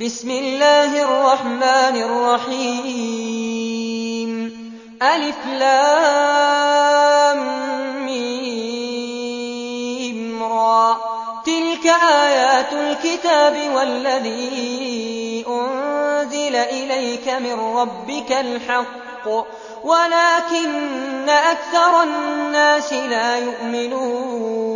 بسم الله الرحمن الرحيم. ألف لام ميم را. تلك آيات الكتاب والذي أنزل إليك من ربك الحق. ولكن أكثر الناس لا يؤمنون.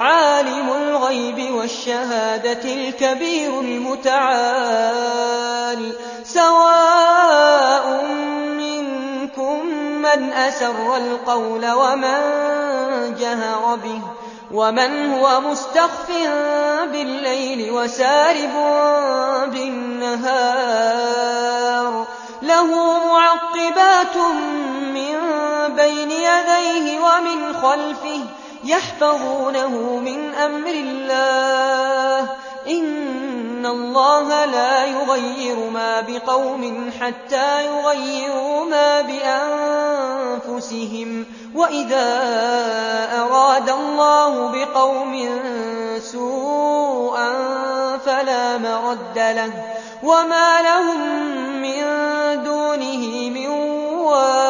عالم الغيب والشهادة الكبير المتعال. سواء منكم من أسر القول ومن جهر به ومن هو مستخف بالليل وسارب بالنهار. له معقبات من بين يديه ومن خلفه يحفظونه من أمر الله. إن الله لا يغير ما بقوم حتى يغيروا ما بأنفسهم. وإذا أراد الله بقوم سوءا فلا مرد له. وما لهم من دونه من وار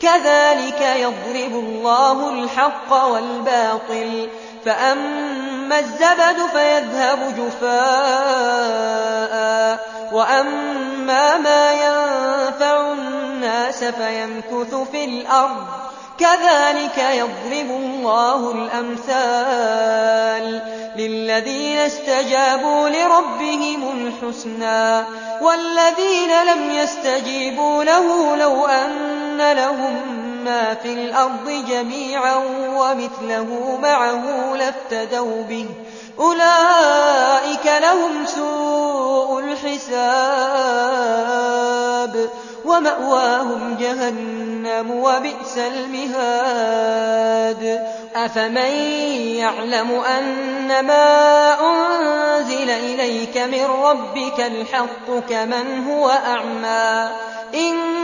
كذلك يضرب الله الحق والباطل فأما الزبد فيذهب جفاء وأما ما ينفع الناس فيمكث في الأرض كذلك يضرب الله الأمثال للذين استجابوا لربهم الحسنى والذين لم يستجيبوا له لو أن وأن لهم ما في الأرض جميعا ومثله معه لافتدوا به أولئك لهم سوء الحساب ومأواهم جهنم وبئس المهاد أفمن يعلم أن ما أنزل إليك من ربك الحق كمن هو أعمى إن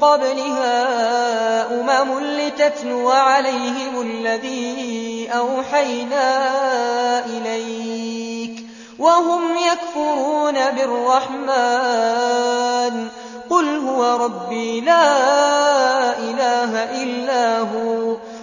قبلها أمم لتتلو عليهم الذي أوحينا إليك وهم يكفرون بالرحمن قل هو ربي لا إله إلا هو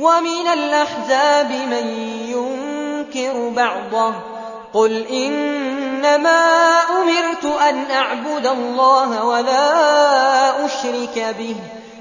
ومن الأحزاب من ينكر بعضه. قل إنما أمرت أن أعبد الله ولا أشرك به.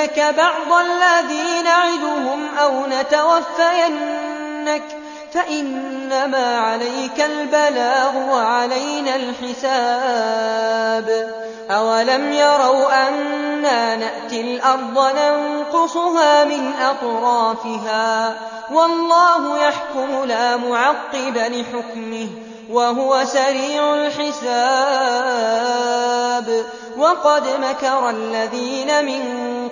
نُنَبِّئَنَّكَ بَعْضَ الَّذِي نَعِدُهُمْ أَوْ نَتَوَفَّيَنَّكَ فَإِنَّمَا عَلَيْكَ الْبَلَاغُ وَعَلَيْنَا الْحِسَابُ أَوَلَمْ يَرَوْا أَنَّا نَأْتِي الْأَرْضَ نَنقُصُهَا مِنْ أَطْرَافِهَا وَاللَّهُ يَحْكُمُ لَا مُعَقِّبَ لِحُكْمِهِ وَهُوَ سَرِيعُ الْحِسَابِ وَقَدْ مَكَرَ الَّذِينَ مِن